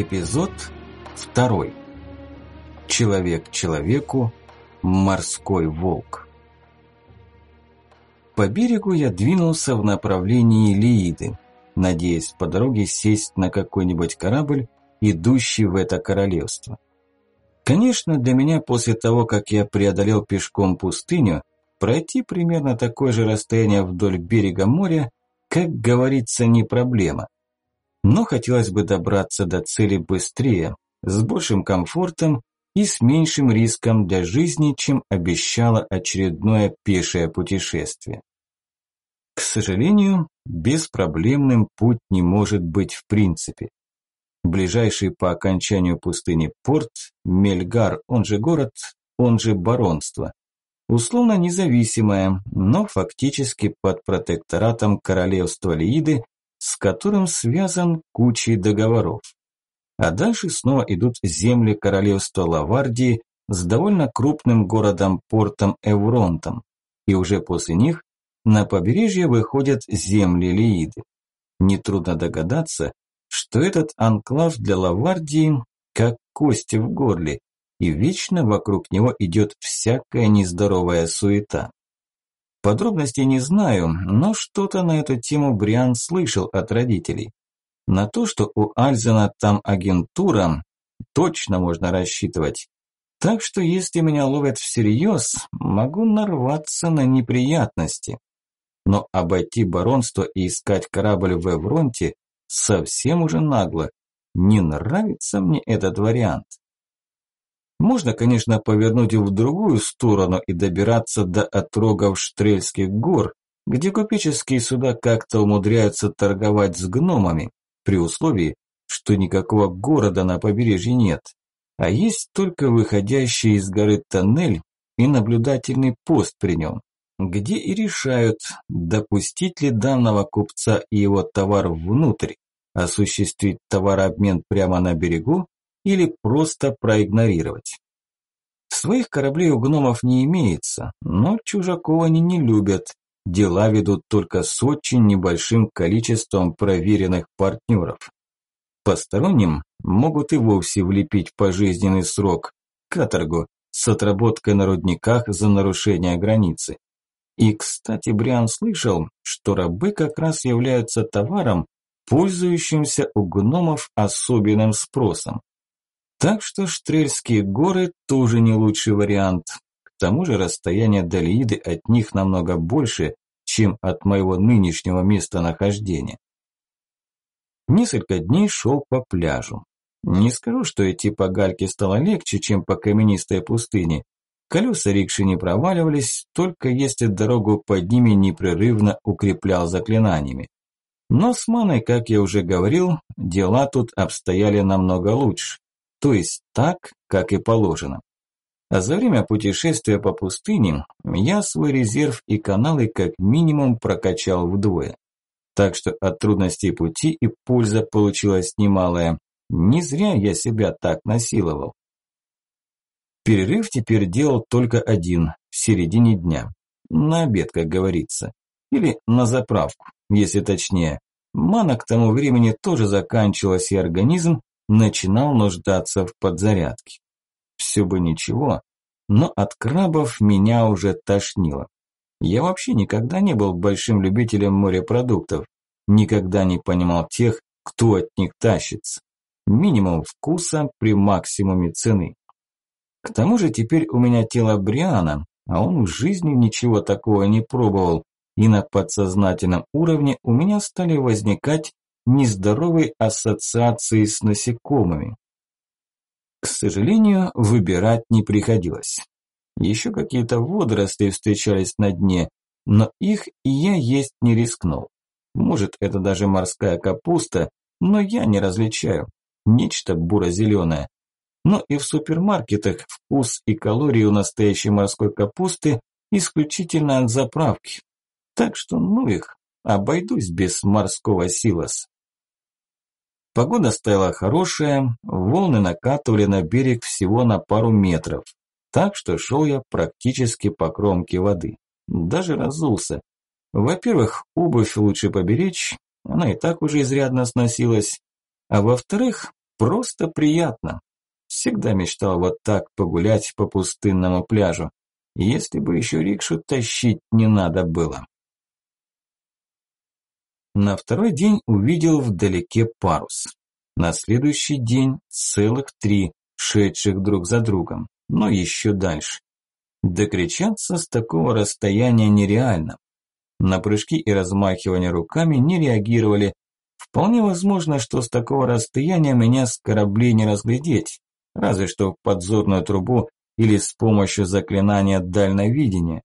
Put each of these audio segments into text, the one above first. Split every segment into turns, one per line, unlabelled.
Эпизод второй. Человек человеку, морской волк. По берегу я двинулся в направлении Лииды, надеясь по дороге сесть на какой-нибудь корабль, идущий в это королевство. Конечно, для меня после того, как я преодолел пешком пустыню, пройти примерно такое же расстояние вдоль берега моря, как говорится, не проблема. Но хотелось бы добраться до цели быстрее, с большим комфортом и с меньшим риском для жизни, чем обещало очередное пешее путешествие. К сожалению, беспроблемным путь не может быть в принципе. Ближайший по окончанию пустыни порт – Мельгар, он же город, он же баронство. Условно независимое, но фактически под протекторатом королевства Лииды с которым связан кучей договоров. А дальше снова идут земли королевства Лавардии с довольно крупным городом-портом Эвронтом, и уже после них на побережье выходят земли Лииды. Нетрудно догадаться, что этот анклав для Лавардии как кости в горле, и вечно вокруг него идет всякая нездоровая суета. Подробностей не знаю, но что-то на эту тему Бриан слышал от родителей. На то, что у Альзена там агентура, точно можно рассчитывать. Так что если меня ловят всерьез, могу нарваться на неприятности. Но обойти баронство и искать корабль в Эвронте совсем уже нагло. Не нравится мне этот вариант. Можно, конечно, повернуть в другую сторону и добираться до отрогов Штрельских гор, где купеческие суда как-то умудряются торговать с гномами, при условии, что никакого города на побережье нет, а есть только выходящий из горы тоннель и наблюдательный пост при нем, где и решают, допустить ли данного купца и его товар внутрь, осуществить товарообмен прямо на берегу или просто проигнорировать. Своих кораблей у гномов не имеется, но чужаков они не любят. Дела ведут только с очень небольшим количеством проверенных партнеров. Посторонним могут и вовсе влепить пожизненный срок, каторгу, с отработкой на рудниках за нарушение границы. И, кстати, Бриан слышал, что рабы как раз являются товаром, пользующимся у гномов особенным спросом. Так что Штрельские горы тоже не лучший вариант. К тому же расстояние до Лииды от них намного больше, чем от моего нынешнего местонахождения. Несколько дней шел по пляжу. Не скажу, что идти по гальке стало легче, чем по каменистой пустыне. Колеса рикши не проваливались, только если дорогу под ними непрерывно укреплял заклинаниями. Но с маной, как я уже говорил, дела тут обстояли намного лучше то есть так, как и положено. А за время путешествия по пустыне я свой резерв и каналы как минимум прокачал вдвое. Так что от трудностей пути и польза получилась немалая. Не зря я себя так насиловал. Перерыв теперь делал только один, в середине дня. На обед, как говорится. Или на заправку, если точнее. Мана к тому времени тоже заканчивалась, и организм начинал нуждаться в подзарядке. Все бы ничего, но от крабов меня уже тошнило. Я вообще никогда не был большим любителем морепродуктов, никогда не понимал тех, кто от них тащится. Минимум вкуса при максимуме цены. К тому же теперь у меня тело Бриана, а он в жизни ничего такого не пробовал, и на подсознательном уровне у меня стали возникать нездоровой ассоциации с насекомыми. К сожалению, выбирать не приходилось. Еще какие-то водоросли встречались на дне, но их и я есть не рискнул. Может, это даже морская капуста, но я не различаю. Нечто буро-зеленое. Но и в супермаркетах вкус и калории у настоящей морской капусты исключительно от заправки. Так что ну их, обойдусь без морского силос. Погода стояла хорошая, волны накатывали на берег всего на пару метров, так что шел я практически по кромке воды. Даже разулся. Во-первых, обувь лучше поберечь, она и так уже изрядно сносилась. А во-вторых, Просто приятно. Всегда мечтал вот так погулять по пустынному пляжу. Если бы еще рикшу тащить не надо было. На второй день увидел вдалеке парус. На следующий день целых три, шедших друг за другом, но еще дальше. Докричаться с такого расстояния нереально. На прыжки и размахивание руками не реагировали. Вполне возможно, что с такого расстояния меня с кораблей не разглядеть, разве что в подзорную трубу или с помощью заклинания дальновидения.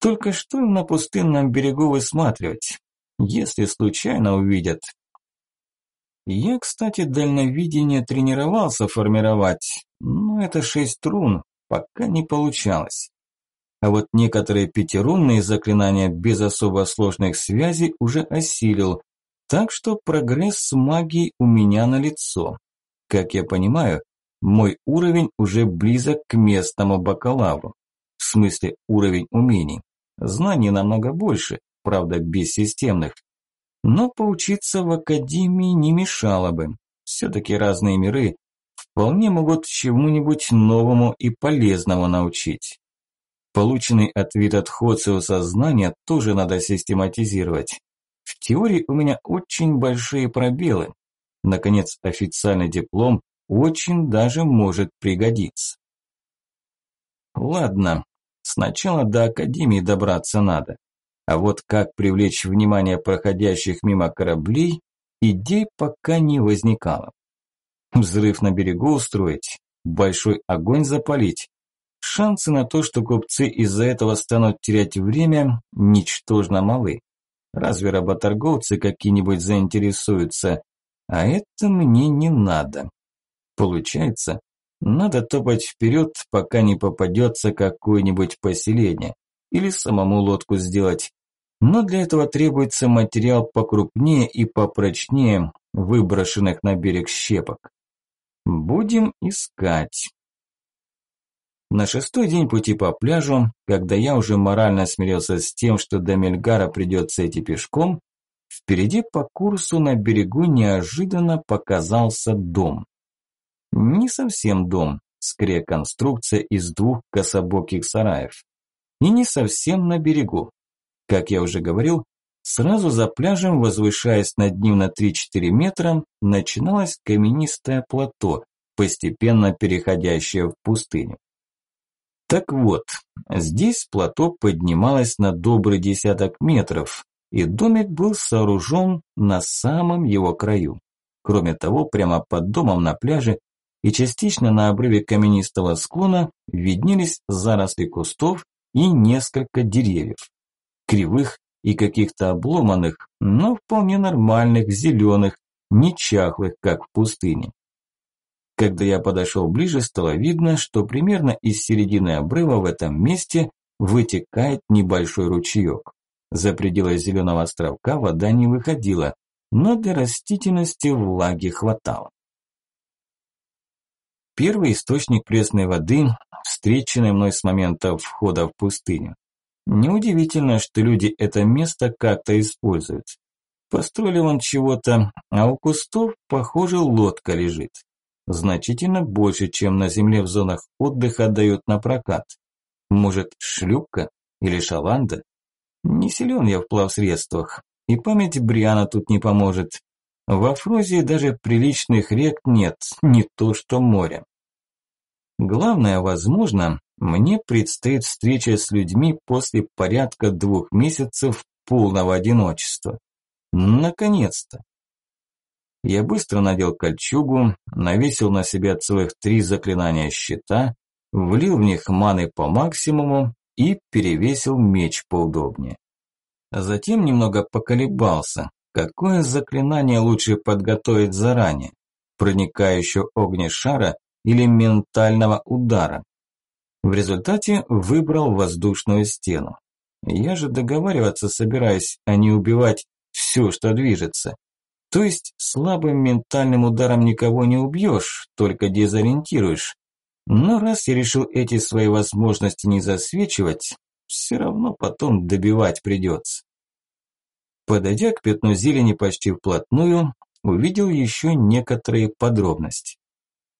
Только что на пустынном берегу высматривать, если случайно увидят. Я, кстати, дальновидение тренировался формировать, но это шесть рун, пока не получалось. А вот некоторые пятирунные заклинания без особо сложных связей уже осилил, так что прогресс с магией у меня на лицо. Как я понимаю, мой уровень уже близок к местному бакалавру. В смысле уровень умений. Знаний намного больше, правда без системных. Но поучиться в академии не мешало бы. Все-таки разные миры вполне могут чему-нибудь новому и полезному научить. Полученный от Витатхоциуса знания тоже надо систематизировать. В теории у меня очень большие пробелы. Наконец, официальный диплом очень даже может пригодиться. Ладно, сначала до Академии добраться надо. А вот как привлечь внимание проходящих мимо кораблей, идей пока не возникало. Взрыв на берегу устроить, большой огонь запалить, Шансы на то, что купцы из-за этого станут терять время, ничтожно малы. Разве работорговцы какие-нибудь заинтересуются? А это мне не надо. Получается, надо топать вперед, пока не попадется какое-нибудь поселение. Или самому лодку сделать. Но для этого требуется материал покрупнее и попрочнее выброшенных на берег щепок. Будем искать. На шестой день пути по пляжу, когда я уже морально смирился с тем, что до Мельгара придется идти пешком, впереди по курсу на берегу неожиданно показался дом. Не совсем дом, скорее конструкция из двух кособоких сараев. И не совсем на берегу. Как я уже говорил, сразу за пляжем, возвышаясь над ним на 3-4 метра, начиналось каменистое плато, постепенно переходящее в пустыню. Так вот, здесь плато поднималось на добрый десяток метров, и домик был сооружен на самом его краю. Кроме того, прямо под домом на пляже и частично на обрыве каменистого склона виднелись заросли кустов и несколько деревьев. Кривых и каких-то обломанных, но вполне нормальных, зеленых, не чахлых, как в пустыне. Когда я подошел ближе, стало видно, что примерно из середины обрыва в этом месте вытекает небольшой ручеек. За пределы зеленого островка вода не выходила, но для растительности влаги хватало. Первый источник пресной воды, встреченный мной с момента входа в пустыню. Неудивительно, что люди это место как-то используют. Построили он чего-то, а у кустов, похоже, лодка лежит значительно больше, чем на земле в зонах отдыха дают на прокат. Может, шлюпка или шаланда? Не силен я в плавсредствах, и память Бриана тут не поможет. Во Фрозии даже приличных рек нет, не то что море. Главное, возможно, мне предстоит встреча с людьми после порядка двух месяцев полного одиночества. Наконец-то. Я быстро надел кольчугу, навесил на себя целых три заклинания щита, влил в них маны по максимуму и перевесил меч поудобнее. Затем немного поколебался, какое заклинание лучше подготовить заранее, проникающего огнешара или ментального удара. В результате выбрал воздушную стену. Я же договариваться собираюсь, а не убивать все, что движется. То есть слабым ментальным ударом никого не убьешь, только дезориентируешь. Но раз я решил эти свои возможности не засвечивать, все равно потом добивать придется. Подойдя к пятну зелени почти вплотную, увидел еще некоторые подробности.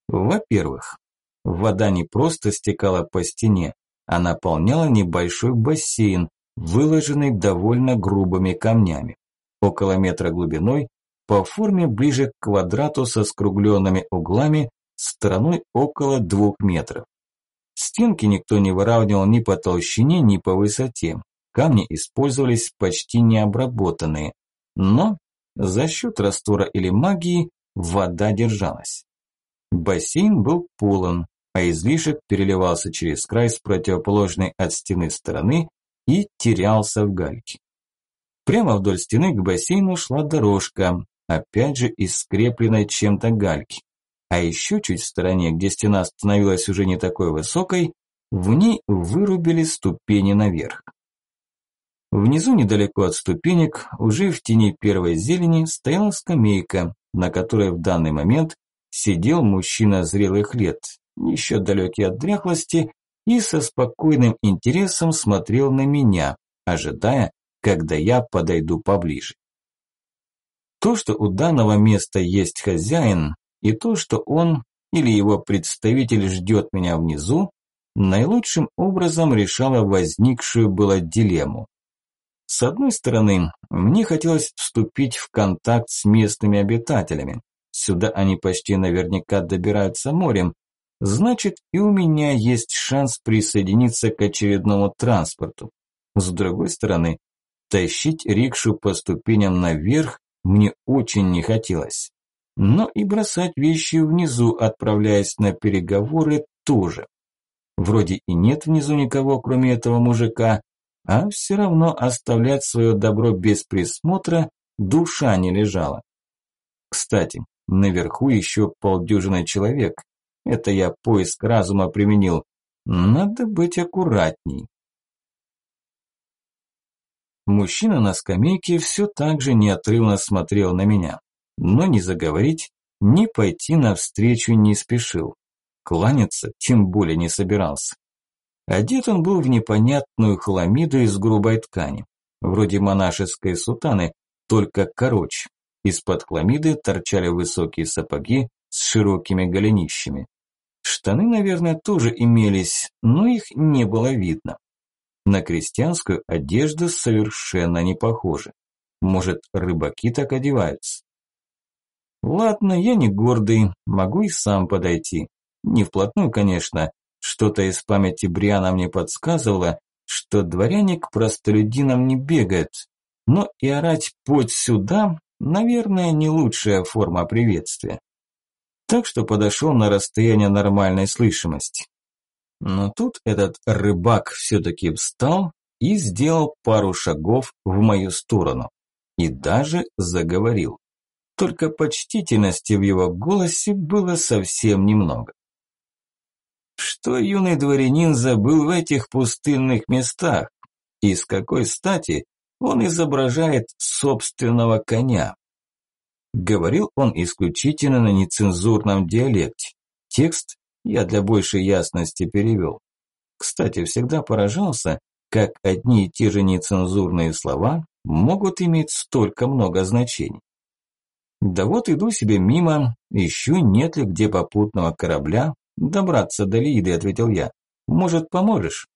Во-первых, вода не просто стекала по стене, а наполняла небольшой бассейн, выложенный довольно грубыми камнями, около метра глубиной, по форме ближе к квадрату со скругленными углами, стороной около двух метров. Стенки никто не выравнивал ни по толщине, ни по высоте. Камни использовались почти необработанные, но за счет раствора или магии вода держалась. Бассейн был полон, а излишек переливался через край с противоположной от стены стороны и терялся в гальке. Прямо вдоль стены к бассейну шла дорожка, опять же из скрепленной чем-то гальки. А еще чуть в стороне, где стена становилась уже не такой высокой, в ней вырубили ступени наверх. Внизу, недалеко от ступенек, уже в тени первой зелени, стояла скамейка, на которой в данный момент сидел мужчина зрелых лет, еще далекий от дряхлости, и со спокойным интересом смотрел на меня, ожидая, когда я подойду поближе. То, что у данного места есть хозяин, и то, что он или его представитель ждет меня внизу, наилучшим образом решало возникшую было дилемму. С одной стороны, мне хотелось вступить в контакт с местными обитателями. Сюда они почти наверняка добираются морем. Значит, и у меня есть шанс присоединиться к очередному транспорту. С другой стороны, тащить рикшу по ступеням наверх мне очень не хотелось. Но и бросать вещи внизу, отправляясь на переговоры, тоже. Вроде и нет внизу никого, кроме этого мужика, а все равно оставлять свое добро без присмотра душа не лежала. Кстати, наверху еще полдюжины человек. Это я поиск разума применил. Надо быть аккуратней. Мужчина на скамейке все так же неотрывно смотрел на меня, но не заговорить, ни пойти навстречу не спешил. Кланяться тем более не собирался. Одет он был в непонятную хламиду из грубой ткани, вроде монашеской сутаны, только короче. Из-под хламиды торчали высокие сапоги с широкими голенищами. Штаны, наверное, тоже имелись, но их не было видно. На крестьянскую одежду совершенно не похоже. Может, рыбаки так одеваются? Ладно, я не гордый, могу и сам подойти. Не вплотную, конечно, что-то из памяти Бриана мне подсказывало, что дворяне к простолюдинам не бегают, но и орать «подь сюда» наверное, не лучшая форма приветствия. Так что подошел на расстояние нормальной слышимости. Но тут этот рыбак все-таки встал и сделал пару шагов в мою сторону. И даже заговорил. Только почтительности в его голосе было совсем немного. Что юный дворянин забыл в этих пустынных местах? И с какой стати он изображает собственного коня? Говорил он исключительно на нецензурном диалекте. Текст я для большей ясности перевел. Кстати, всегда поражался, как одни и те же нецензурные слова могут иметь столько много значений. Да вот иду себе мимо, ищу, нет ли где попутного корабля, «Добраться до Лиды», – ответил я. «Может, поможешь?»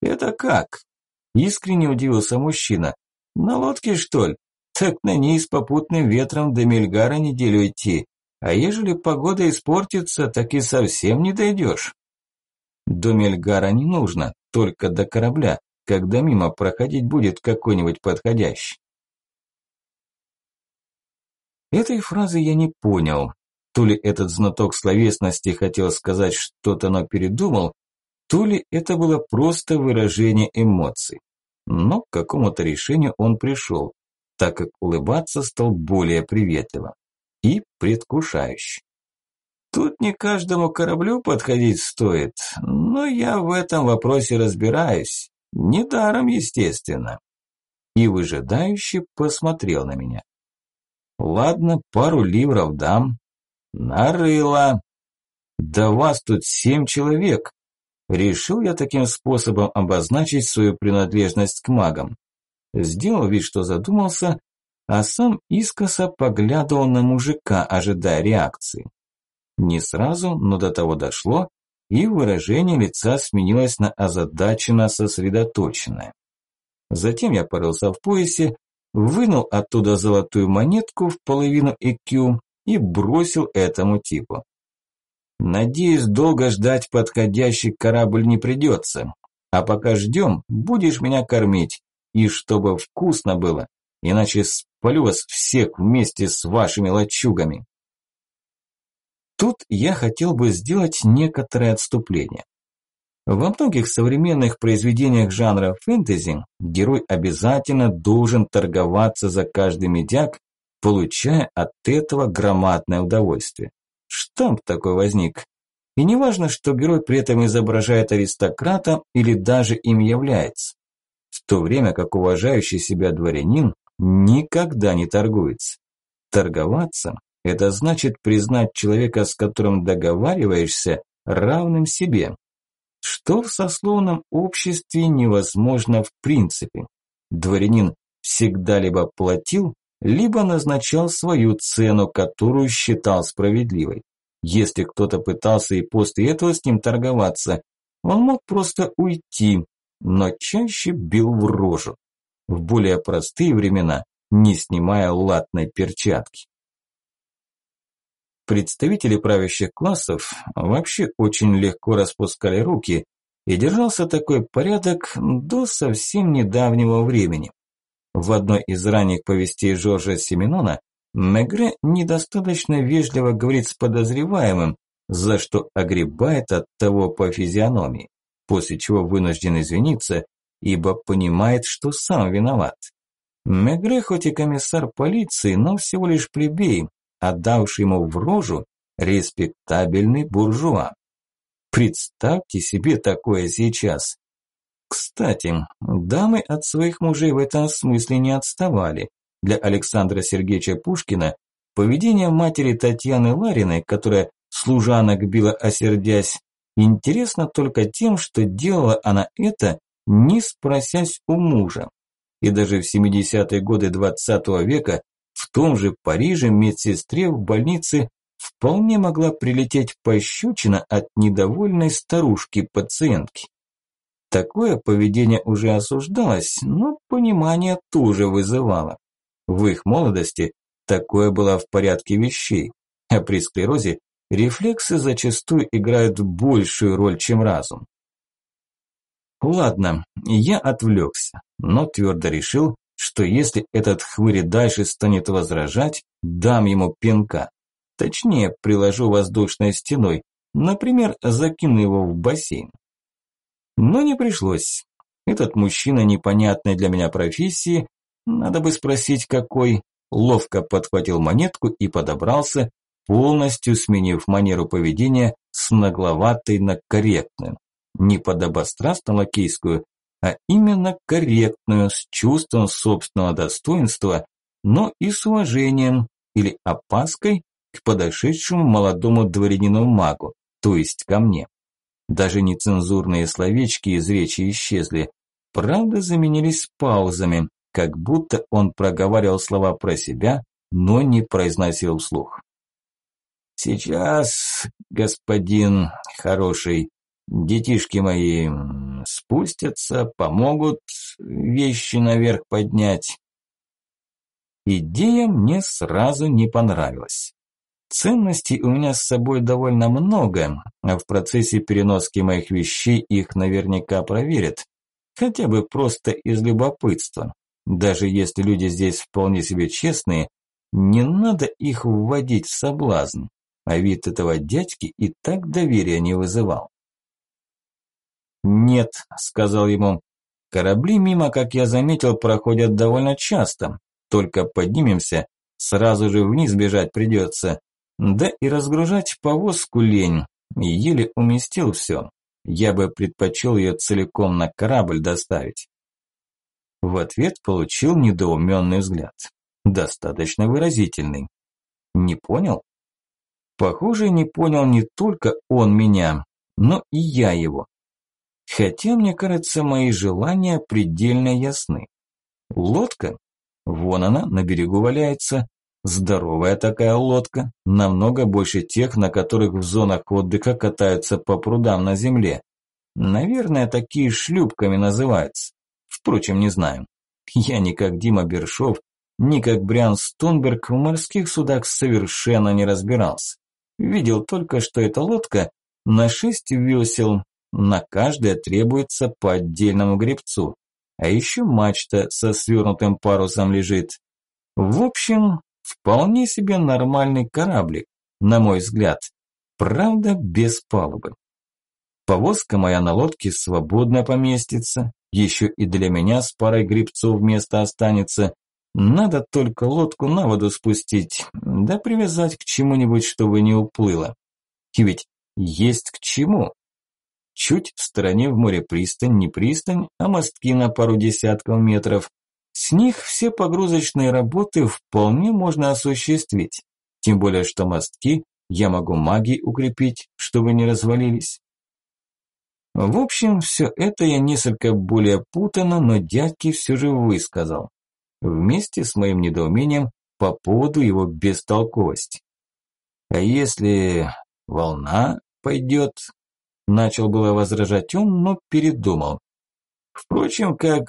«Это как?» – искренне удивился мужчина. «На лодке, что ли? Так на ней с попутным ветром до Мельгара неделю идти. А ежели погода испортится, так и совсем не дойдешь». «До Мельгара не нужно, только до корабля, когда мимо проходить будет какой-нибудь подходящий». Этой фразы я не понял, то ли этот знаток словесности хотел сказать что-то, но передумал, то ли это было просто выражение эмоций. Но к какому-то решению он пришел, так как улыбаться стал более приветливо и предвкушающе. Тут не каждому кораблю подходить стоит, но я в этом вопросе разбираюсь. Недаром, естественно. И выжидающе посмотрел на меня. Ладно, пару ливров дам, Нарыло. Да вас тут семь человек. Решил я таким способом обозначить свою принадлежность к магам. Сделал вид, что задумался, а сам искоса поглядывал на мужика, ожидая реакции. Не сразу, но до того дошло, и выражение лица сменилось на озадаченно сосредоточенное. Затем я порылся в поясе, вынул оттуда золотую монетку в половину ЭКЮ и бросил этому типу. Надеюсь, долго ждать подходящий корабль не придется. А пока ждем, будешь меня кормить. И чтобы вкусно было, иначе спалю вас всех вместе с вашими лачугами. Тут я хотел бы сделать некоторое отступление. Во многих современных произведениях жанра фэнтези герой обязательно должен торговаться за каждый медяк, получая от этого громадное удовольствие. Штамп такой возник. И не важно, что герой при этом изображает аристократа или даже им является. То время как уважающий себя дворянин никогда не торгуется. Торговаться – это значит признать человека, с которым договариваешься, равным себе. Что в сословном обществе невозможно в принципе. Дворянин всегда либо платил, либо назначал свою цену, которую считал справедливой. Если кто-то пытался и после этого с ним торговаться, он мог просто уйти, но чаще бил в рожу. В более простые времена, не снимая латной перчатки. Представители правящих классов вообще очень легко распускали руки, и держался такой порядок до совсем недавнего времени. В одной из ранних повестей Жоржа Семенона Мегре недостаточно вежливо говорит с подозреваемым, за что огребает от того по физиономии, после чего вынужден извиниться, ибо понимает, что сам виноват. Мегре хоть и комиссар полиции, но всего лишь плебей, отдавший ему в рожу респектабельный буржуа. Представьте себе такое сейчас. Кстати, дамы от своих мужей в этом смысле не отставали. Для Александра Сергеевича Пушкина поведение матери Татьяны Лариной, которая служанок била осердясь, интересно только тем, что делала она это, не спросясь у мужа. И даже в 70-е годы 20 -го века в том же Париже медсестре в больнице вполне могла прилететь пощечина от недовольной старушки-пациентки. Такое поведение уже осуждалось, но понимание тоже вызывало. В их молодости такое было в порядке вещей, а при склерозе рефлексы зачастую играют большую роль, чем разум. Ладно, я отвлекся, но твердо решил, что если этот хвырь дальше станет возражать, дам ему пинка. Точнее, приложу воздушной стеной, например, закину его в бассейн. Но не пришлось. Этот мужчина непонятной для меня профессии, надо бы спросить какой, ловко подхватил монетку и подобрался, полностью сменив манеру поведения с нагловатой на корректную. Не подобострастно-лакейскую, а именно корректную, с чувством собственного достоинства, но и с уважением или опаской к подошедшему молодому дворянину-магу, то есть ко мне. Даже нецензурные словечки из речи исчезли, правда заменились паузами, как будто он проговаривал слова про себя, но не произносил вслух. «Сейчас, господин хороший, детишки мои спустятся, помогут вещи наверх поднять». Идея мне сразу не понравилась. Ценностей у меня с собой довольно много, а в процессе переноски моих вещей их наверняка проверят. Хотя бы просто из любопытства. Даже если люди здесь вполне себе честные, не надо их вводить в соблазн. А вид этого дядьки и так доверия не вызывал. «Нет», – сказал ему, – «корабли мимо, как я заметил, проходят довольно часто. Только поднимемся, сразу же вниз бежать придется. Да и разгружать повозку лень. Еле уместил все. Я бы предпочел ее целиком на корабль доставить. В ответ получил недоуменный взгляд. Достаточно выразительный. Не понял? Похоже, не понял не только он меня, но и я его. Хотя, мне кажется, мои желания предельно ясны. Лодка? Вон она, на берегу валяется. Здоровая такая лодка, намного больше тех, на которых в зонах отдыха катаются по прудам на земле. Наверное, такие шлюпками называются. Впрочем, не знаю. Я не как Дима Бершов, ни как Бриан Стонберг в морских судах совершенно не разбирался. Видел только, что эта лодка на шесть весел, на каждое требуется по отдельному гребцу. А еще мачта со свернутым парусом лежит. В общем, вполне себе нормальный кораблик, на мой взгляд. Правда, без палубы. Повозка моя на лодке свободно поместится, еще и для меня с парой грибцов место останется. Надо только лодку на воду спустить, да привязать к чему-нибудь, чтобы не уплыло. И ведь есть к чему. Чуть в стороне в море пристань, не пристань, а мостки на пару десятков метров. С них все погрузочные работы вполне можно осуществить. Тем более, что мостки я могу магией укрепить, чтобы не развалились. В общем, все это я несколько более путано, но дядьке все же высказал. Вместе с моим недоумением по поводу его бестолковости. А если волна пойдет? Начал было возражать он, но передумал. Впрочем, как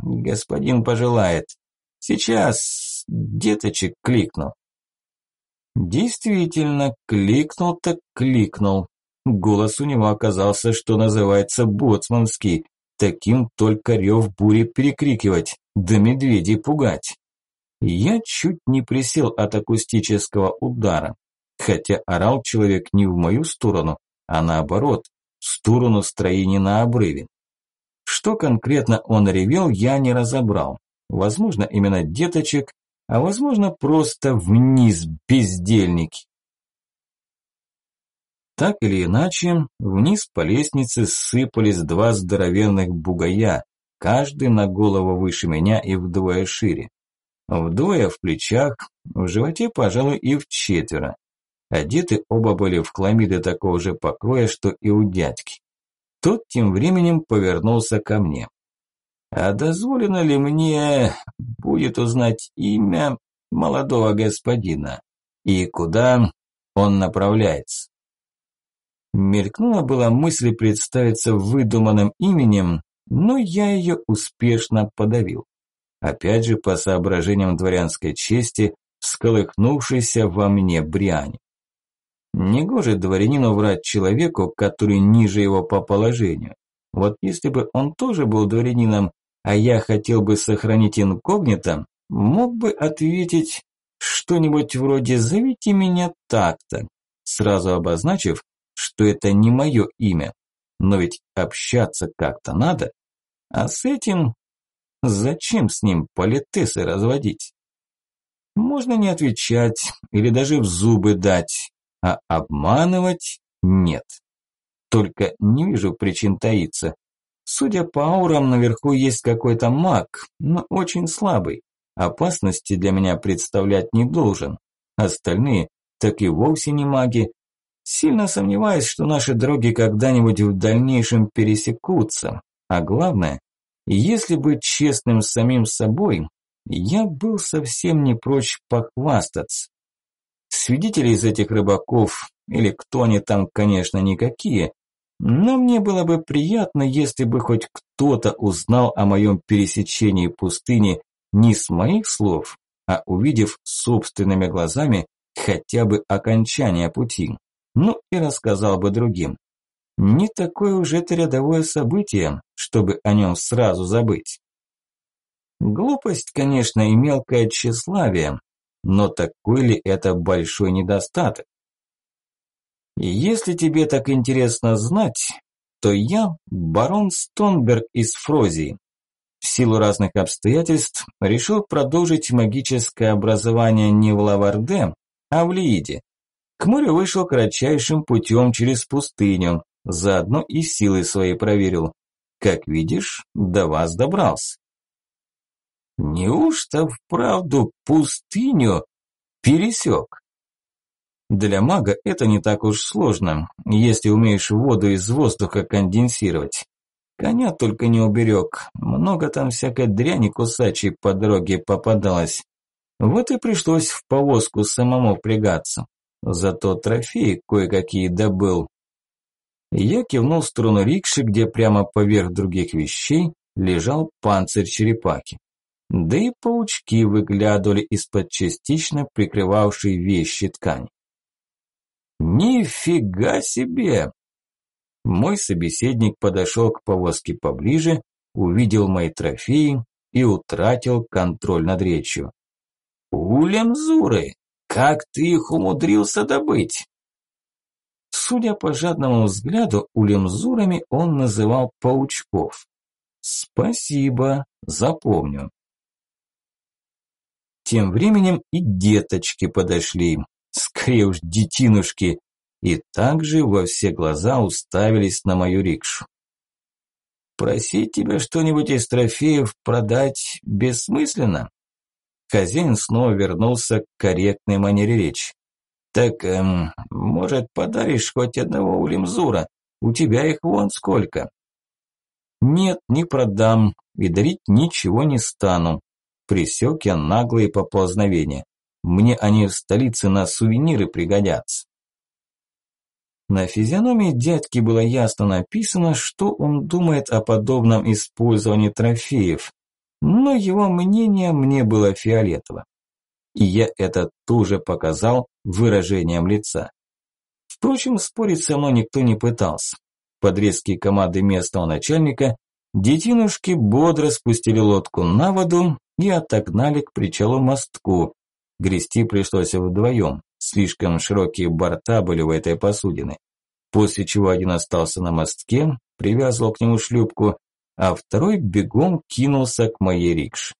господин пожелает. Сейчас деточек кликну. Действительно, кликнул так кликнул. Голос у него оказался, что называется, боцманский. Таким только рев бури перекрикивать, да медведей пугать. Я чуть не присел от акустического удара. Хотя орал человек не в мою сторону, а наоборот, в сторону строения на обрыве. Что конкретно он ревел, я не разобрал. Возможно, именно деточек, а возможно, просто вниз бездельники. Так или иначе, вниз по лестнице сыпались два здоровенных бугая, каждый на голову выше меня и вдвое шире. Вдвое в плечах, в животе, пожалуй, и в четверо. Одеты оба были в хламиды такого же покроя, что и у дядьки. Тот тем временем повернулся ко мне. «А дозволено ли мне будет узнать имя молодого господина и куда он направляется?» Мелькнула была мысль представиться выдуманным именем, но я ее успешно подавил. Опять же, по соображениям дворянской чести, всколыхнувшейся во мне бряни. Негоже дворянину врать человеку, который ниже его по положению. Вот если бы он тоже был дворянином, а я хотел бы сохранить инкогнито, мог бы ответить что-нибудь вроде «зовите меня так-то», сразу обозначив, что это не мое имя. Но ведь общаться как-то надо. А с этим... Зачем с ним политесы разводить? Можно не отвечать или даже в зубы дать, а обманывать нет. Только не вижу причин таиться. Судя по аурам, наверху есть какой-то маг, но очень слабый. Опасности для меня представлять не должен. Остальные так и вовсе не маги, Сильно сомневаюсь, что наши дороги когда-нибудь в дальнейшем пересекутся. А главное, если быть честным с самим собой, я был совсем не прочь похвастаться. Свидетели из этих рыбаков, или кто они там, конечно, никакие, но мне было бы приятно, если бы хоть кто-то узнал о моем пересечении пустыни не с моих слов, а увидев собственными глазами хотя бы окончание пути ну и рассказал бы другим. Не такое уж это рядовое событие, чтобы о нем сразу забыть. Глупость, конечно, и мелкое тщеславие, но такой ли это большой недостаток? И если тебе так интересно знать, то я барон Стонберг из Фрозии. В силу разных обстоятельств решил продолжить магическое образование не в Лаварде, а в Лииде, к морю вышел кратчайшим путем через пустыню, заодно и силы свои проверил. Как видишь, до вас добрался. Неужто вправду пустыню пересек? Для мага это не так уж сложно, если умеешь воду из воздуха конденсировать. Коня только не уберег. Много там всякой дряни кусачей по дороге попадалось. Вот и пришлось в повозку самому впрягаться. Зато трофеи кое-какие добыл. Я кивнул в сторону рикши, где прямо поверх других вещей лежал панцирь черепахи. Да и паучки выглядывали из-под частично прикрывавшей вещи ткани. «Нифига себе!» Мой собеседник подошел к повозке поближе, увидел мои трофеи и утратил контроль над речью. «Улемзуры! Как ты их умудрился добыть?» Судя по жадному взгляду, улемзурами он называл паучков. «Спасибо, запомню». Тем временем и деточки подошли, скорее уж детинушки, и также во все глаза уставились на мою рикшу. «Просить тебя что-нибудь из трофеев продать бессмысленно?» Хозяин снова вернулся к корректной манере речи. «Так, эм, может, подаришь хоть одного улимзура? У тебя их вон сколько». «Нет, не продам и дарить ничего не стану», – присек я наглые поползновения. «Мне они в столице на сувениры пригодятся». На физиономии дядьки было ясно написано, что он думает о подобном использовании трофеев, но его мнение мне было фиолетово. И я это тоже показал выражением лица. Впрочем, спорить со мной никто не пытался. Под резкие команды местного начальника детинушки бодро спустили лодку на воду и отогнали к причалу мостку. Грести пришлось вдвоем. Слишком широкие борта были в этой посудины. После чего один остался на мостке, привязывал к нему шлюпку, а второй бегом кинулся к моей рикше.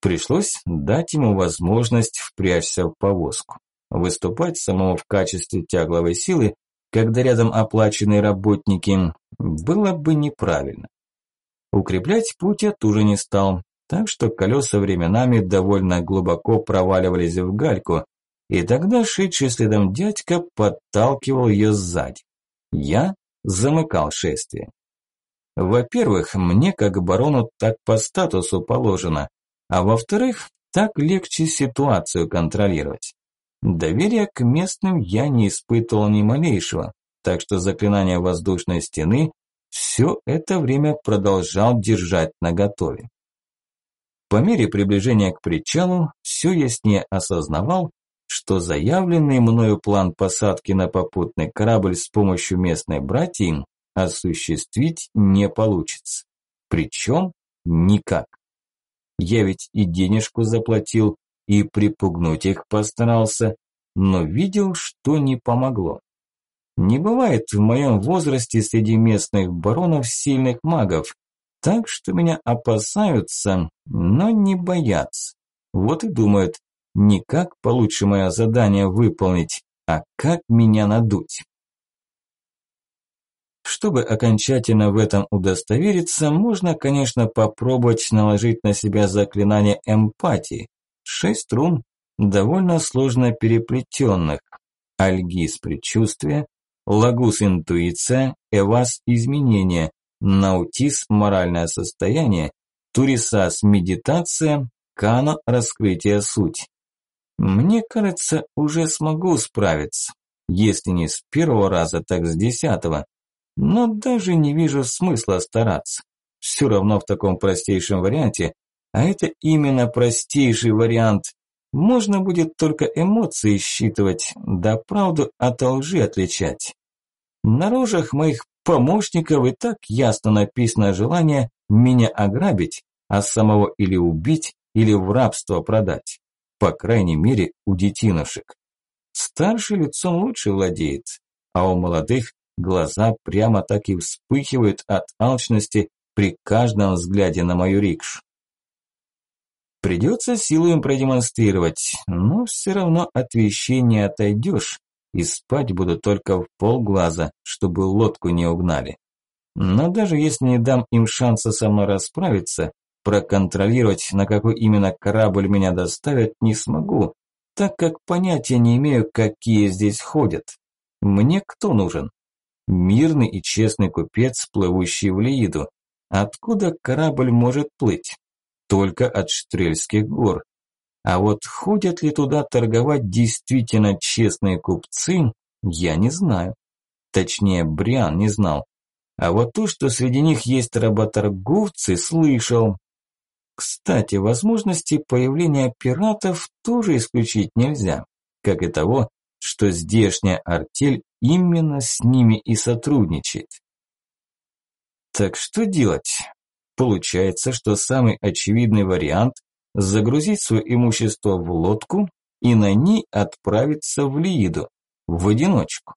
Пришлось дать ему возможность впрячься в повозку. Выступать самому в качестве тягловой силы, когда рядом оплаченные работники, было бы неправильно. Укреплять путь я тоже не стал, так что колеса временами довольно глубоко проваливались в гальку, и тогда шедший следом дядька подталкивал ее сзади. Я замыкал шествие. Во-первых, мне как барону так по статусу положено, а во-вторых, так легче ситуацию контролировать. Доверия к местным я не испытывал ни малейшего, так что заклинание воздушной стены все это время продолжал держать наготове. По мере приближения к причалу все яснее осознавал, что заявленный мною план посадки на попутный корабль с помощью местной братьи осуществить не получится. Причем никак. Я ведь и денежку заплатил, и припугнуть их постарался, но видел, что не помогло. Не бывает в моем возрасте среди местных баронов сильных магов, так что меня опасаются, но не боятся. Вот и думают, не как получше мое задание выполнить, а как меня надуть. Чтобы окончательно в этом удостовериться, можно, конечно, попробовать наложить на себя заклинание эмпатии. Шесть рун, довольно сложно переплетенных. Альгиз – предчувствие, Лагус – интуиция, Эвас – изменение, Наутис – моральное состояние, Турисас – медитация, Кано – раскрытие суть. Мне кажется, уже смогу справиться. Если не с первого раза, так с десятого. Но даже не вижу смысла стараться. Все равно в таком простейшем варианте, а это именно простейший вариант, можно будет только эмоции считывать, да правду от лжи отличать. На рожах моих помощников и так ясно написано желание меня ограбить, а самого или убить, или в рабство продать по крайней мере у детинушек. Старший лицом лучше владеет, а у молодых глаза прямо так и вспыхивают от алчности при каждом взгляде на мою рикшу. Придется силу им продемонстрировать, но все равно от вещей не отойдешь, и спать буду только в полглаза, чтобы лодку не угнали. Но даже если не дам им шанса со мной расправиться, Проконтролировать, на какой именно корабль меня доставят, не смогу, так как понятия не имею, какие здесь ходят. Мне кто нужен? Мирный и честный купец, плывущий в Лииду. Откуда корабль может плыть? Только от Штрельских гор. А вот ходят ли туда торговать действительно честные купцы, я не знаю. Точнее, Бриан не знал. А вот то, что среди них есть работорговцы, слышал. Кстати, возможности появления пиратов тоже исключить нельзя, как и того, что здешняя артель именно с ними и сотрудничает. Так что делать? Получается, что самый очевидный вариант – загрузить свое имущество в лодку и на ней отправиться в Лииду, в одиночку.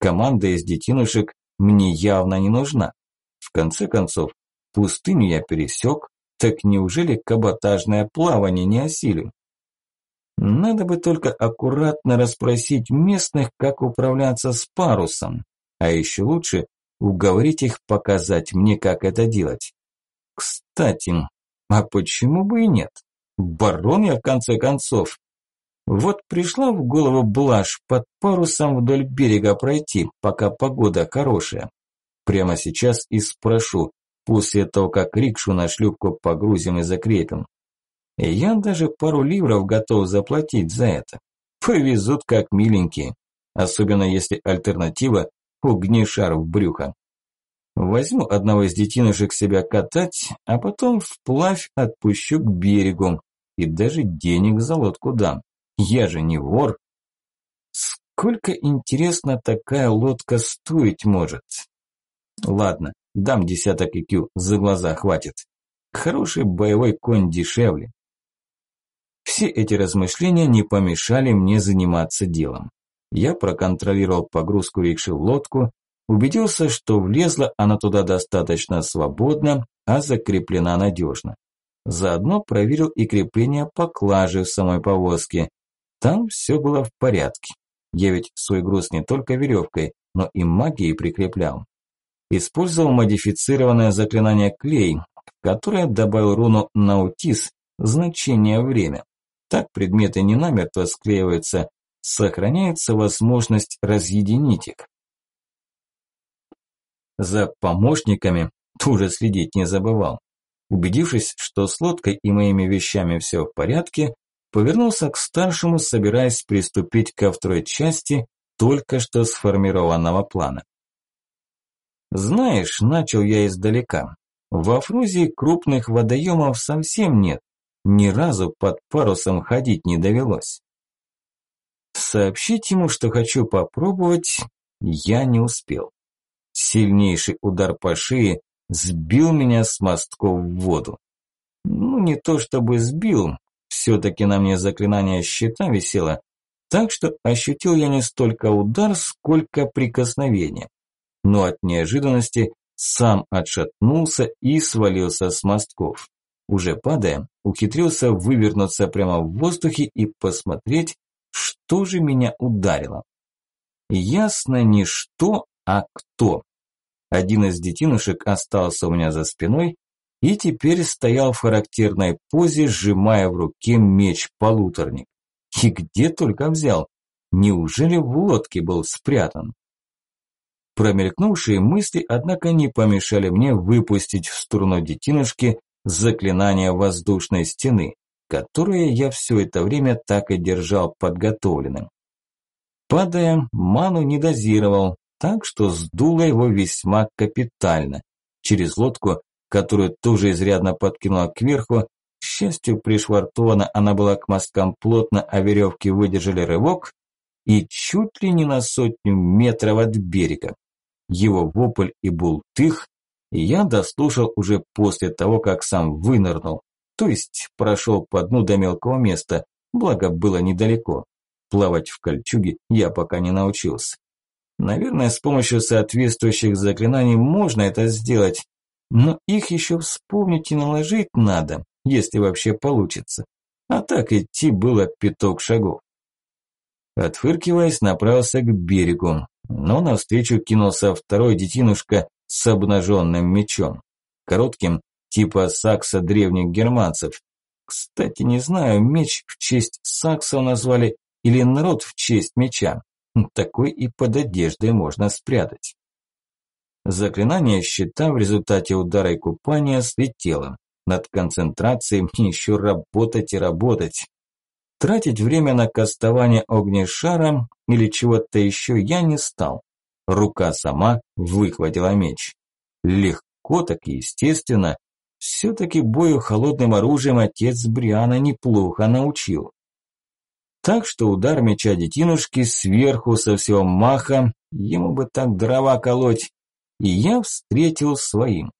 Команда из детинушек мне явно не нужна. В конце концов, пустыню я пересек, так неужели каботажное плавание не осилю? Надо бы только аккуратно расспросить местных, как управляться с парусом. А еще лучше уговорить их показать мне, как это делать. Кстати, а почему бы и нет? Барон я в конце концов. Вот пришла в голову блажь под парусом вдоль берега пройти, пока погода хорошая. Прямо сейчас и спрошу, после того, как рикшу на шлюпку погрузим и закрепим. Я даже пару ливров готов заплатить за это. Повезут как миленькие, особенно если альтернатива – угнишар в брюхо. Возьму одного из детинушек себя катать, а потом вплавь отпущу к берегу и даже денег за лодку дам. Я же не вор. Сколько, интересно, такая лодка стоить может? Ладно, дам десяток IQ, за глаза хватит. Хороший боевой конь дешевле. Все эти размышления не помешали мне заниматься делом. Я проконтролировал погрузку рикши в лодку, убедился, что влезла она туда достаточно свободно, а закреплена надежно. Заодно проверил и крепление поклажи в самой повозке. Там все было в порядке. Я ведь свой груз не только веревкой, но и магией прикреплял. Использовал модифицированное заклинание клей, которое добавил руну наутис, значение время. Так предметы не намертво склеиваются, сохраняется возможность разъединить их. За помощниками тоже следить не забывал. Убедившись, что с лодкой и моими вещами все в порядке, повернулся к старшему, собираясь приступить ко второй части только что сформированного плана. Знаешь, начал я издалека. Во Фрузии крупных водоемов совсем нет. Ни разу под парусом ходить не довелось. Сообщить ему, что хочу попробовать, я не успел. Сильнейший удар по шее сбил меня с мостков в воду. Ну, не то чтобы сбил, все-таки на мне заклинание щита висело, так что ощутил я не столько удар, сколько прикосновение. Но от неожиданности сам отшатнулся и свалился с мостков. Уже падая, ухитрился вывернуться прямо в воздухе и посмотреть, что же меня ударило. Ясно не что, а кто. Один из детинушек остался у меня за спиной и теперь стоял в характерной позе, сжимая в руке меч-полуторник. И где только взял? Неужели в лодке был спрятан? Промелькнувшие мысли, однако, не помешали мне выпустить в сторону детинушки заклинание воздушной стены, которое я все это время так и держал подготовленным. Падая, ману не дозировал, так что сдуло его весьма капитально. Через лодку, которую тоже изрядно подкинула кверху, к счастью, пришвартована она была к мосткам плотно, а веревки выдержали рывок, и чуть ли не на сотню метров от берега. Его вопль и бултых я дослушал уже после того, как сам вынырнул, то есть прошел по дну до мелкого места, благо было недалеко. Плавать в кольчуге я пока не научился. Наверное, с помощью соответствующих заклинаний можно это сделать, но их еще вспомнить и наложить надо, если вообще получится. А так идти было пяток шагов. Отфыркиваясь, направился к берегу, но навстречу кинулся второй детинушка с обнаженным мечом. Коротким, типа сакса древних германцев. Кстати, не знаю, меч в честь саксов назвали или народ в честь меча. Такой и под одеждой можно спрятать. Заклинание щита в результате удара и купания слетело. Над концентрацией мне еще работать и работать. Тратить время на кастование огнешара или чего-то еще я не стал. Рука сама выхватила меч. Легко так и естественно. Все-таки бою холодным оружием отец Бриана неплохо научил. Так что удар меча детинушки сверху со всего маха, ему бы так дрова колоть, и я встретил своим.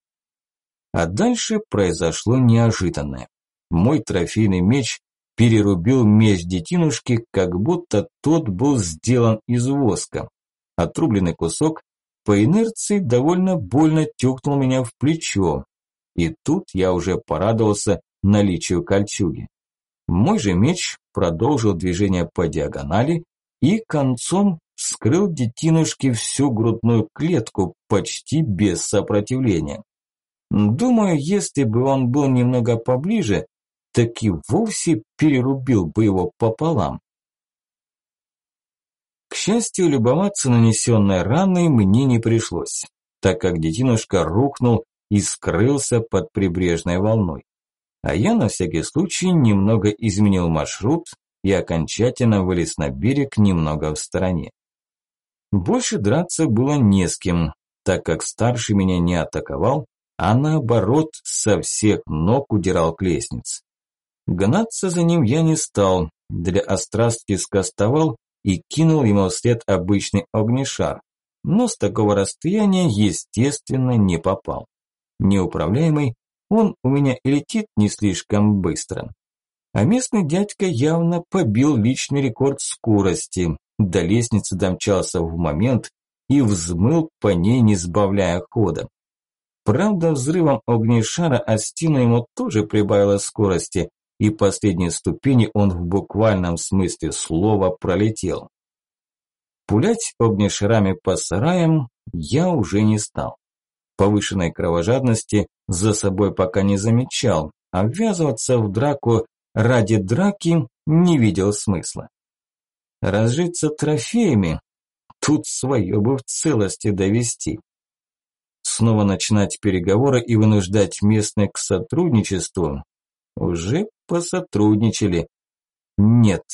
А дальше произошло неожиданное. Мой трофейный меч перерубил меч детинушки, как будто тот был сделан из воска. Отрубленный кусок по инерции довольно больно тюкнул меня в плечо. И тут я уже порадовался наличию кольчуги. Мой же меч продолжил движение по диагонали и концом вскрыл детинушке всю грудную клетку почти без сопротивления. Думаю, если бы он был немного поближе, так и вовсе перерубил бы его пополам. К счастью, любоваться нанесенной раной мне не пришлось, так как детинушка рухнул и скрылся под прибрежной волной. А я на всякий случай немного изменил маршрут и окончательно вылез на берег немного в стороне. Больше драться было не с кем, так как старший меня не атаковал, а наоборот со всех ног удирал к лестнице. Гнаться за ним я не стал, для острастки скостовал и кинул ему вслед обычный огнешар, но с такого расстояния, естественно, не попал. Неуправляемый, он у меня летит не слишком быстро. А местный дядька явно побил личный рекорд скорости, до лестницы домчался в момент и взмыл по ней, не сбавляя хода. Правда, взрывом огнешара Астина ему тоже прибавила скорости, и последние ступени он в буквальном смысле слова пролетел. Пулять огнешарами по сараям я уже не стал. Повышенной кровожадности за собой пока не замечал, а ввязываться в драку ради драки не видел смысла. Разжиться трофеями, тут свое бы в целости довести снова начинать переговоры и вынуждать местных к сотрудничеству. Уже посотрудничали. Нет,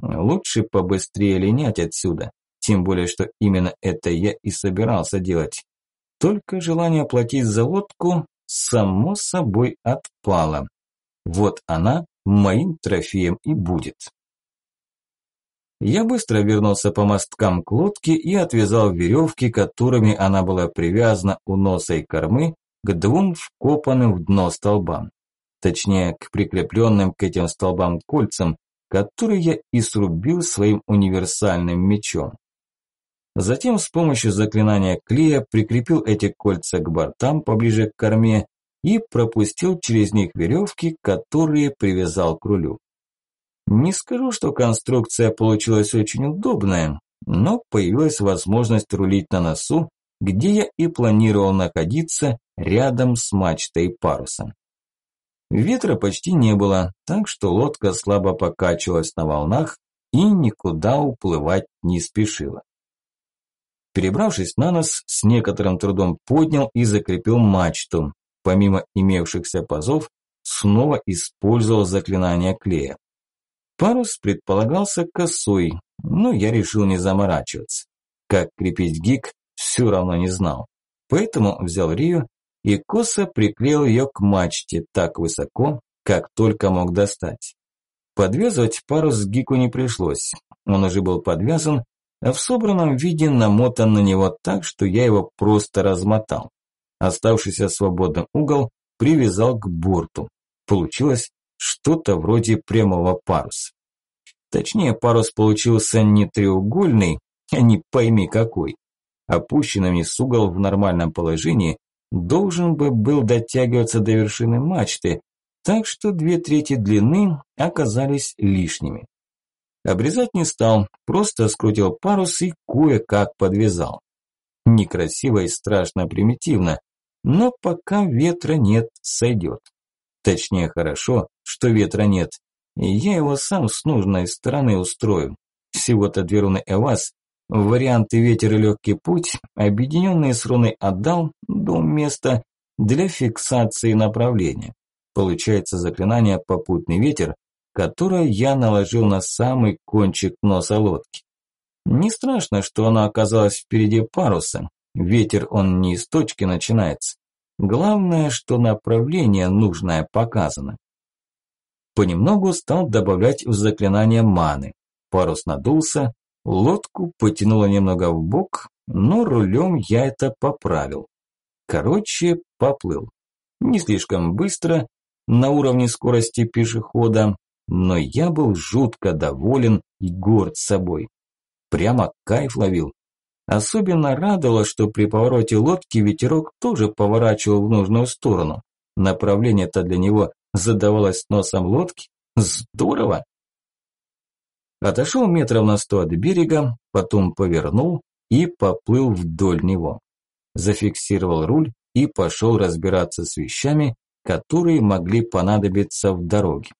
лучше побыстрее линять отсюда. Тем более, что именно это я и собирался делать. Только желание платить за лодку само собой отпало. Вот она моим трофеем и будет. Я быстро вернулся по мосткам к лодке и отвязал веревки, которыми она была привязана у носа и кормы к двум вкопанным в дно столбам. Точнее, к прикрепленным к этим столбам кольцам, которые я и срубил своим универсальным мечом. Затем с помощью заклинания клея прикрепил эти кольца к бортам поближе к корме и пропустил через них веревки, которые привязал к рулю. Не скажу, что конструкция получилась очень удобная, но появилась возможность рулить на носу, где я и планировал находиться рядом с мачтой и парусом. Ветра почти не было, так что лодка слабо покачивалась на волнах и никуда уплывать не спешила. Перебравшись на нос, с некоторым трудом поднял и закрепил мачту. Помимо имевшихся пазов, снова использовал заклинание клея. Парус предполагался косой, но я решил не заморачиваться. Как крепить гик, все равно не знал. Поэтому взял Рию и косо приклеил ее к мачте так высоко, как только мог достать. Подвязывать парус гику не пришлось. Он уже был подвязан, а в собранном виде намотан на него так, что я его просто размотал. Оставшийся свободный угол привязал к борту. Получилось что-то вроде прямого паруса. Точнее, парус получился не треугольный, а не пойми какой. Опущенный вниз угол в нормальном положении должен бы был дотягиваться до вершины мачты, так что две трети длины оказались лишними. Обрезать не стал, просто скрутил парус и кое-как подвязал. Некрасиво и страшно примитивно, но пока ветра нет, сойдет. Точнее, хорошо, что ветра нет, и я его сам с нужной стороны устрою. Всего-то две руны Эвас, Варианты ветер и легкий путь, объединенные с руной отдал, дом место для фиксации направления. Получается заклинание «Попутный ветер», которое я наложил на самый кончик носа лодки. Не страшно, что оно оказалось впереди паруса. Ветер он не из точки начинается. Главное, что направление нужное показано. Понемногу стал добавлять в заклинание маны. Парус надулся, лодку потянуло немного в бок, но рулем я это поправил. Короче, поплыл. Не слишком быстро, на уровне скорости пешехода, но я был жутко доволен и горд собой. Прямо кайф ловил. Особенно радовало, что при повороте лодки ветерок тоже поворачивал в нужную сторону. Направление-то для него задавалось носом лодки. Здорово! Отошел метров на сто от берега, потом повернул и поплыл вдоль него. Зафиксировал руль и пошел разбираться с вещами, которые могли понадобиться в дороге.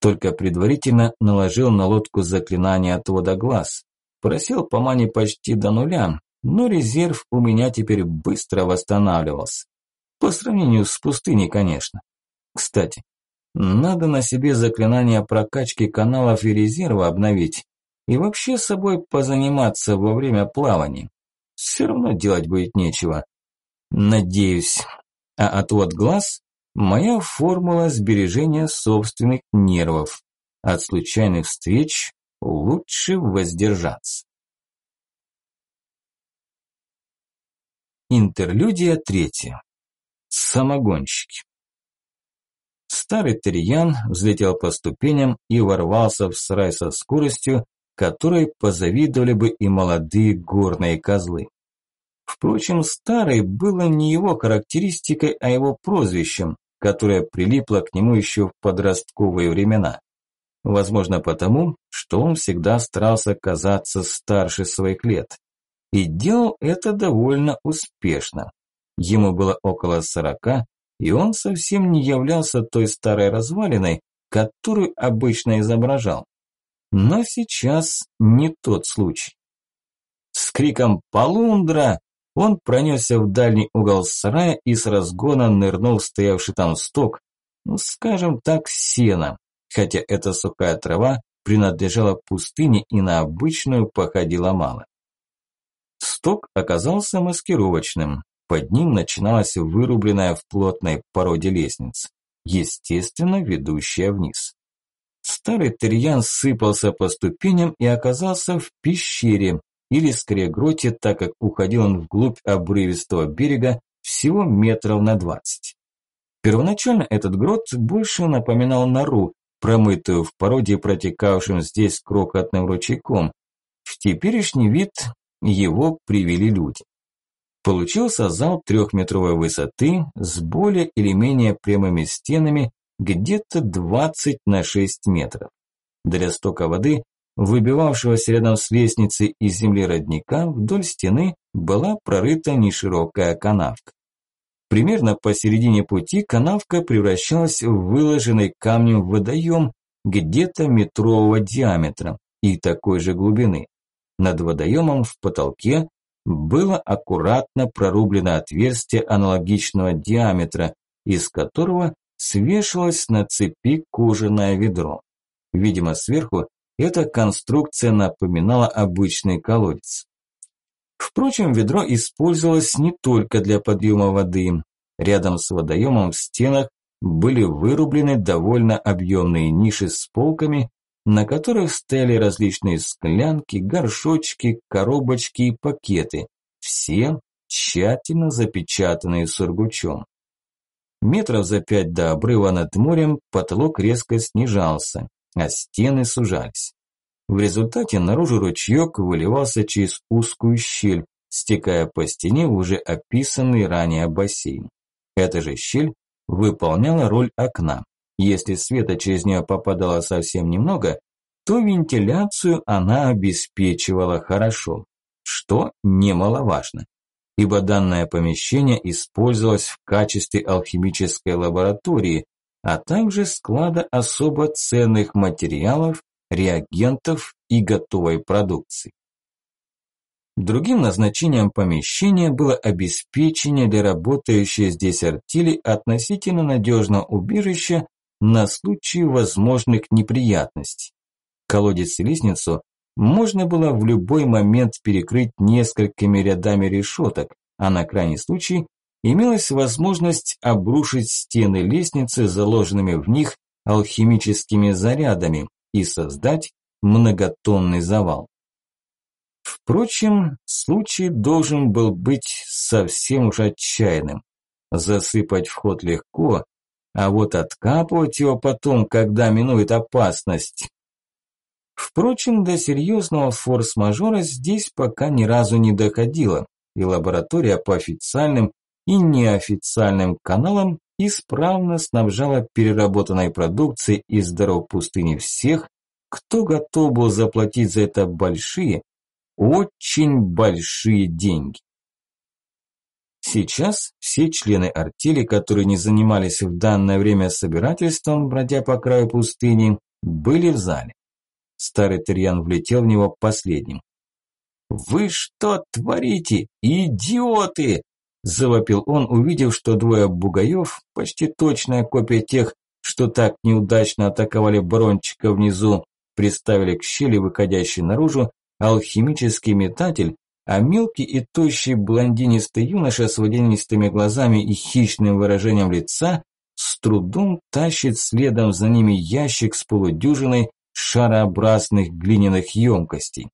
Только предварительно наложил на лодку заклинание отвода глаз. Просил по мане почти до нуля, но резерв у меня теперь быстро восстанавливался. По сравнению с пустыней, конечно. Кстати, надо на себе заклинание прокачки каналов и резерва обновить. И вообще собой позаниматься во время плавания. Все равно делать будет нечего. Надеюсь. А отвод глаз Моя формула сбережения собственных нервов. От случайных встреч лучше воздержаться. Интерлюдия третья. Самогонщики. Старый Терьян взлетел по ступеням и ворвался в сарай со скоростью, которой позавидовали бы и молодые горные козлы. Впрочем, старый было не его характеристикой, а его прозвищем, которая прилипла к нему еще в подростковые времена. Возможно потому, что он всегда старался казаться старше своих лет. И делал это довольно успешно. Ему было около сорока, и он совсем не являлся той старой развалиной, которую обычно изображал. Но сейчас не тот случай. С криком «Полундра!» Он пронесся в дальний угол сарая и с разгона нырнул стоявший там сток, ну, скажем так, сена, хотя эта сухая трава принадлежала пустыне и на обычную походила мало. Сток оказался маскировочным, под ним начиналась вырубленная в плотной породе лестница, естественно, ведущая вниз. Старый Терьян сыпался по ступеням и оказался в пещере, или скорее гроте, так как уходил он вглубь обрывистого берега всего метров на двадцать. Первоначально этот грот больше напоминал нору, промытую в породе протекавшим здесь крохотным ручейком. В теперешний вид его привели люди. Получился зал трехметровой высоты с более или менее прямыми стенами где-то 20 на 6 метров. Для стока воды выбивавшегося рядом с лестницей из земли родника, вдоль стены была прорыта неширокая канавка. Примерно посередине пути канавка превращалась в выложенный камнем водоем где-то метрового диаметра и такой же глубины. Над водоемом в потолке было аккуратно прорублено отверстие аналогичного диаметра, из которого свешивалось на цепи кожаное ведро. Видимо, сверху эта конструкция напоминала обычный колодец. Впрочем, ведро использовалось не только для подъема воды. Рядом с водоемом в стенах были вырублены довольно объемные ниши с полками, на которых стояли различные склянки, горшочки, коробочки и пакеты, все тщательно запечатанные сургучом. Метров за пять до обрыва над морем потолок резко снижался а стены сужались. В результате наружу ручеек выливался через узкую щель, стекая по стене в уже описанный ранее бассейн. Эта же щель выполняла роль окна. Если света через нее попадало совсем немного, то вентиляцию она обеспечивала хорошо, что немаловажно, ибо данное помещение использовалось в качестве алхимической лаборатории, а также склада особо ценных материалов, реагентов и готовой продукции. Другим назначением помещения было обеспечение для работающей здесь артели относительно надежного убежища на случай возможных неприятностей. Колодец и лестницу можно было в любой момент перекрыть несколькими рядами решеток, а на крайний случай имелась возможность обрушить стены лестницы заложенными в них алхимическими зарядами и создать многотонный завал. Впрочем, случай должен был быть совсем уж отчаянным. Засыпать вход легко, а вот откапывать его потом, когда минует опасность. Впрочем, до серьезного форс-мажора здесь пока ни разу не доходило, и лаборатория по официальным и неофициальным каналам исправно снабжала переработанной продукцией из дорог пустыни всех, кто готов был заплатить за это большие, очень большие деньги. Сейчас все члены артели, которые не занимались в данное время собирательством, бродя по краю пустыни, были в зале. Старый Терьян влетел в него последним. «Вы что творите, идиоты?» – завопил он, увидев, что двое бугаев, почти точная копия тех, что так неудачно атаковали барончика внизу, приставили к щели, выходящей наружу, алхимический метатель, а мелкий и тощий блондинистый юноша с водянистыми глазами и хищным выражением лица с трудом тащит следом за ними ящик с полудюжиной шарообразных глиняных емкостей.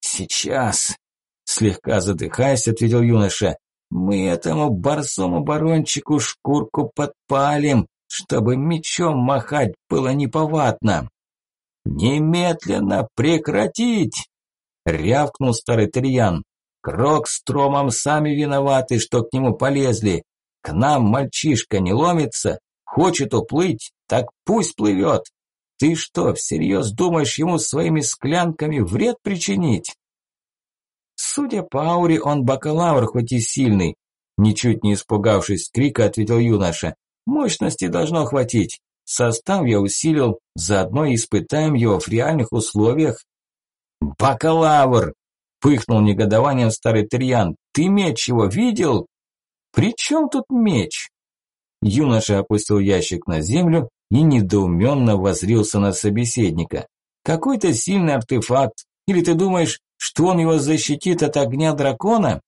«Сейчас!» – слегка задыхаясь, ответил юноша. «Мы этому борзому барончику шкурку подпалим, чтобы мечом махать было неповадно!» «Немедленно прекратить!» – рявкнул старый Терьян. «Крок с Тромом сами виноваты, что к нему полезли. К нам мальчишка не ломится, хочет уплыть, так пусть плывет. Ты что, всерьез думаешь ему своими склянками вред причинить?» Судя по ауре, он бакалавр, хоть и сильный. Ничуть не испугавшись крика, ответил юноша. Мощности должно хватить. Состав я усилил, заодно испытаем его в реальных условиях. «Бакалавр!» – пыхнул негодованием старый Терьян. «Ты меч его видел?» «При чем тут меч?» Юноша опустил ящик на землю и недоуменно возрился на собеседника. «Какой-то сильный артефакт. Или ты думаешь, что он его защитит от огня дракона?»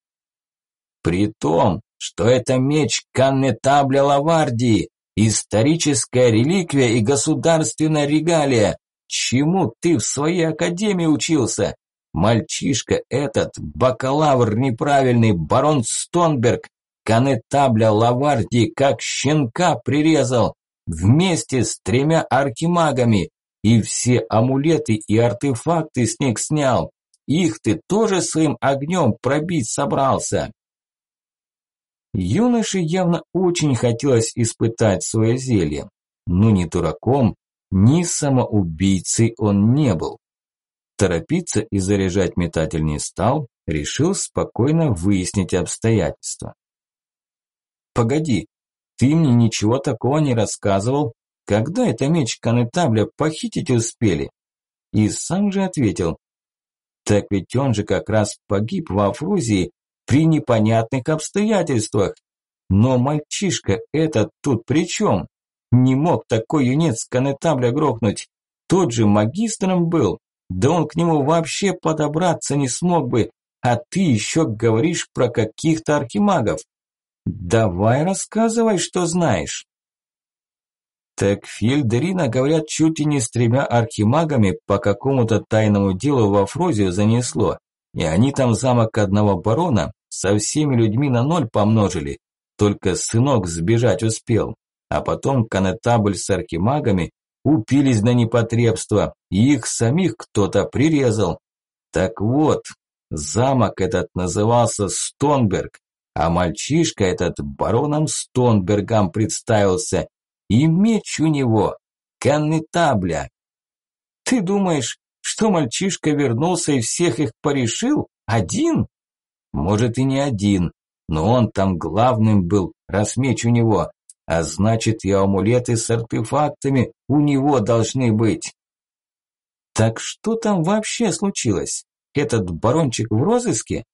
«При том, что это меч Каннетабля Лавардии, Историческая реликвия и государственная регалия. Чему ты в своей академии учился? Мальчишка этот, бакалавр неправильный, барон Стонберг, конетабля Лавардии как щенка прирезал, вместе с тремя архимагами, и все амулеты и артефакты с них снял. Их ты тоже своим огнем пробить собрался. Юноше явно очень хотелось испытать свое зелье, но ни дураком, ни самоубийцей он не был. Торопиться и заряжать метатель не стал, решил спокойно выяснить обстоятельства. «Погоди, ты мне ничего такого не рассказывал? Когда это меч Канетабля похитить успели?» И сам же ответил, «Так ведь он же как раз погиб во Фрузии при непонятных обстоятельствах. Но мальчишка этот тут при чем? Не мог такой юнец конетабля грохнуть. Тот же магистром был. Да он к нему вообще подобраться не смог бы. А ты еще говоришь про каких-то архимагов. Давай рассказывай, что знаешь. Так Фельдерина, говорят, чуть ли не с тремя архимагами по какому-то тайному делу во Фрозию занесло. И они там замок одного барона со всеми людьми на ноль помножили. Только сынок сбежать успел. А потом конетабль с архимагами упились на непотребство, и их самих кто-то прирезал. Так вот, замок этот назывался Стонберг, а мальчишка этот бароном Стонбергом представился, и меч у него конетабля. Ты думаешь, что мальчишка вернулся и всех их порешил? Один? Может и не один, но он там главным был, раз меч у него, а значит и амулеты с артефактами у него должны быть. Так что там вообще случилось? этот барончик в розыске?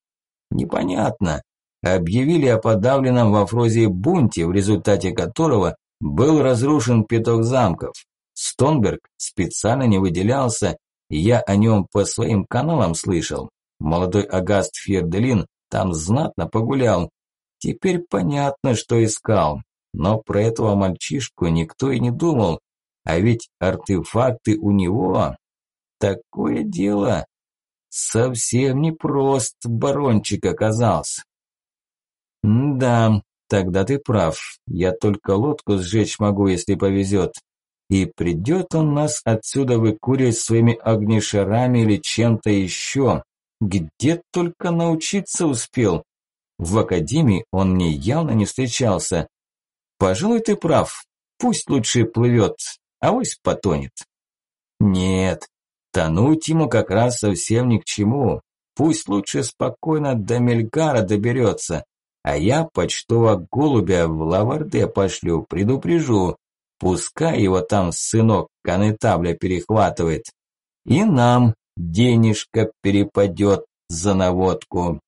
Непонятно. Объявили о подавленном во Фрозе бунте, в результате которого был разрушен пяток замков. Стонберг специально не выделялся, я о нем по своим каналам слышал. Молодой Агаст Фьерделин там знатно погулял. Теперь понятно, что искал. Но про этого мальчишку никто и не думал. А ведь артефакты у него... Такое дело. Совсем непрост барончик оказался. да, тогда ты прав. Я только лодку сжечь могу, если повезет. И придет он нас отсюда выкуривать своими огнешарами или чем-то еще. Где только научиться успел. В академии он мне явно не встречался. Пожалуй, ты прав. Пусть лучше плывет, а вось потонет. Нет, тонуть ему как раз совсем ни к чему. Пусть лучше спокойно до Мельгара доберется, а я почтового голубя в Лаварде пошлю, предупрежу. Пускай его там сынок конетабля перехватывает. И нам денежка перепадет за наводку.